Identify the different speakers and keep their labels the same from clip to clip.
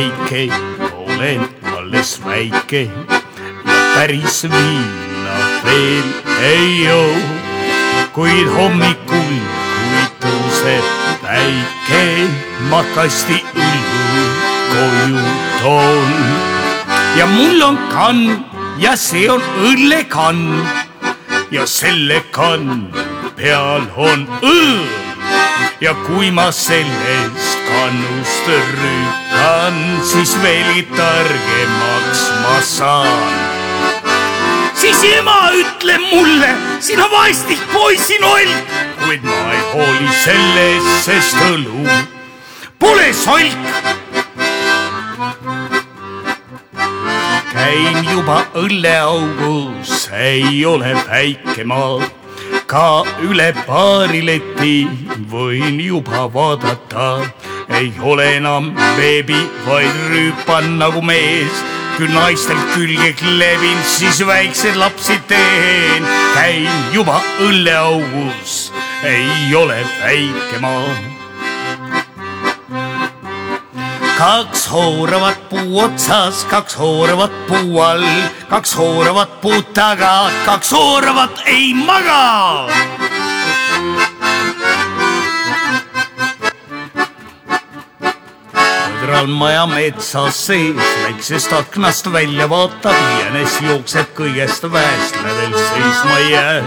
Speaker 1: väike, olen alles väike ja päris viina veel ei joo. kuid hommikul, kui tõuseb päike, ma kasti õlgu koju toon. Ja mul on kann ja see on õllekann ja selle kann peal on õõn ja kui ma sellest kannust rüütan, siis veelgi targemaks ma saan. siis ema ütleb mulle, sina vastik poisinoll, kuid ma ei hooli sellest, sest õlu pole solk. käin juba õlleaugus, ei ole väike maa, ka üle paari leti võin juba vaadata, ei ole enam beebi, vaid rüüpan nagu mees. Küll naistel külge klebin, siis väikseid lapsi teen, käin juba õlleaugus, ei ole väike maa. Kaks hooravat puu otsas, kaks hooravat puu all, kaks hooravat puu taga, kaks hooravat ei maga. Põdralmaja metsas sees. Väiksest aknast välja vaatab, jänes jookseb kõigest väest, lävel seisma ei jää.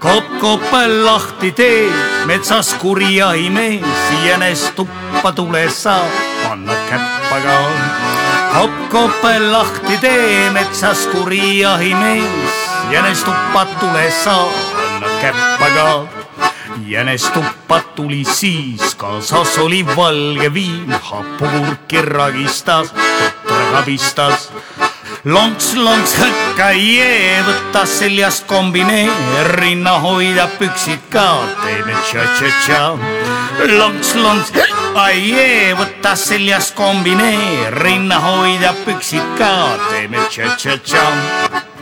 Speaker 1: kopp-kopp lahti tee, metsas kuri jahimees, jänes tuppa tules saab, panna käppa ka. kopp-kopp lahti tee, metsas kuri jahimees, jänes tuppa tules saab, panna käppa ka jänes tuppa tuli siis, kaasas oli valge viin, hapukurki ragistas, totra kabistas. lonks-lonks hõkkaie, võtas seljast kombinee, rinna hoida püksid ka, teeme tša-tša-tša. lonks-lonks hõkkaie, võtas seljast kombinee, rinna hoida püksid ka, teeme tša-tša-tša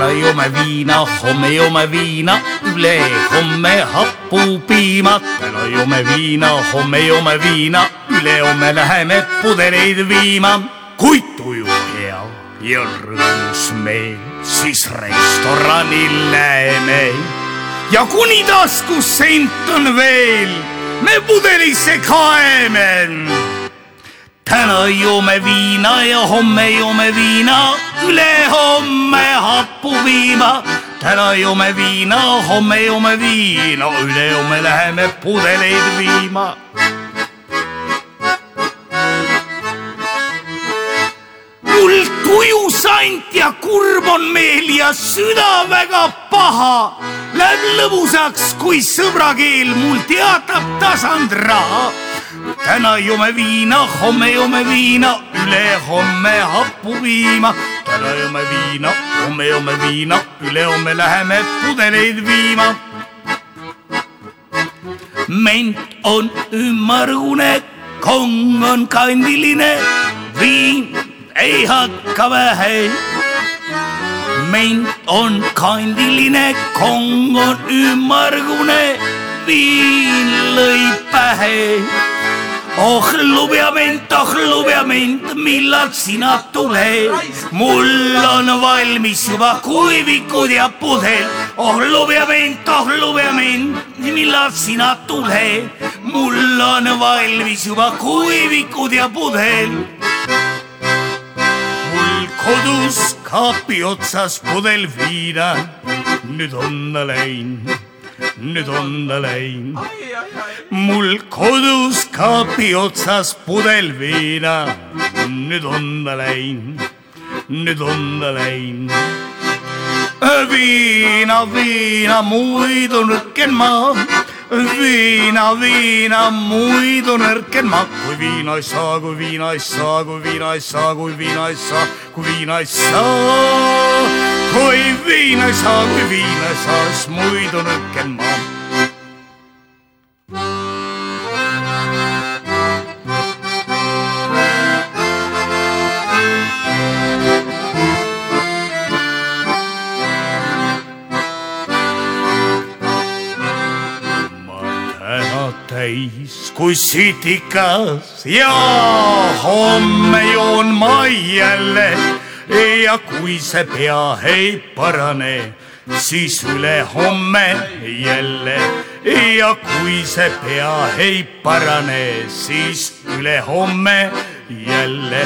Speaker 1: täna joome viina, homme joome viina, ülehomme hapupiima. täna joome viina, homme joome viina, ülehomme läheme pudeleid viima. kui tuju hea ja rõõmus meel, siis restorani läheme. ja kuni taskus sent on veel, me pudelisse kaeme täna joome viina ja homme joome viina, ülehomme hapupiima. täna joome viina, homme joome viina, ülehomme läheme pudeleid viima. mul tuju sant ja kurb on meel ja süda väga paha. Läheb lõbusaks, kui sõbrakeel mul teatab tasand raha täna joome viina, homme joome viina, ülehomme hapupiima. täna joome viina, homme joome viina, ülehomme läheme pudeleid viima. ment on ümmargune, kong on kandiline, viin ei hakka vähe. ment on kandiline, kong on ümmargune, viin lõi pähe oh lubjament, oh lubjament, millal sina tuled? mul on valmis juba kuivikud ja pudel. oh lubjament, oh lubjament, millal sina tuled? mul on valmis juba kuivikud ja pudel. mul kodus kaapi otsas pudel viina, nüüd on läinud, nüüd on ta läinud. Mul kodus kaapi otsas pudel viina, nüüd on ta läinud, nüüd on ta läinud. viina, viina, muidu nõrken ma, viina, viina, muidu nõrken ma, kui viina ei saa, kui viina ei saa, kui viina ei saa, kui viina ei saa, kui viina ei saa, kui viina ei saa, kui viina ei saa, siis muidu nõrken ma täis kui sitikas ja homme joon ma jälle ja kui see pea ei parane, siis ülehomme jälle. Ja kui see pea ei parane, siis ülehomme jälle.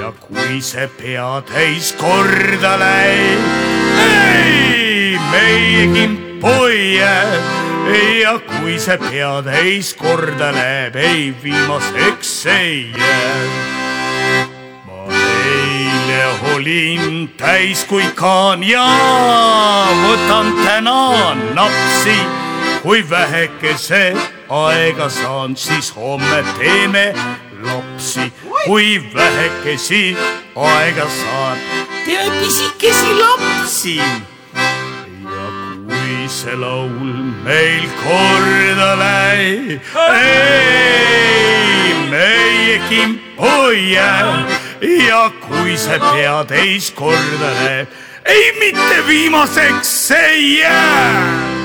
Speaker 1: Ja kui see pea täis korda läheb, ei meie kimpoie ja kui see pea täis korda läheb, ei viimaseks ei jää. ma eile olin täis kui kaan ja võtan täna napsi, kui vähekese aega saan, siis homme teeme lapsi, kui vähekesi aega saan, teeme pisikesi lapsi kui see laul meil korda läheb, ei meie kimpu jää ja kui see pea teist korda läheb, ei mitte viimaseks ei jää